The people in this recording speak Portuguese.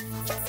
Música